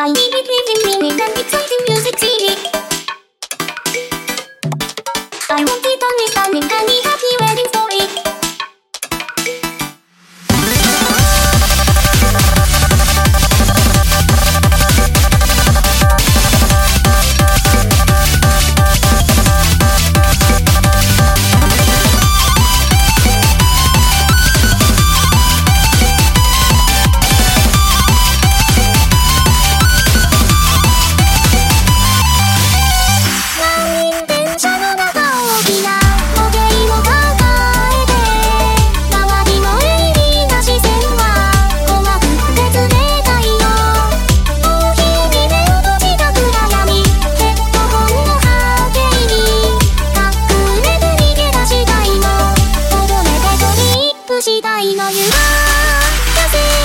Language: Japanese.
I need it living, meaning and exciting music CD. 次第の夢は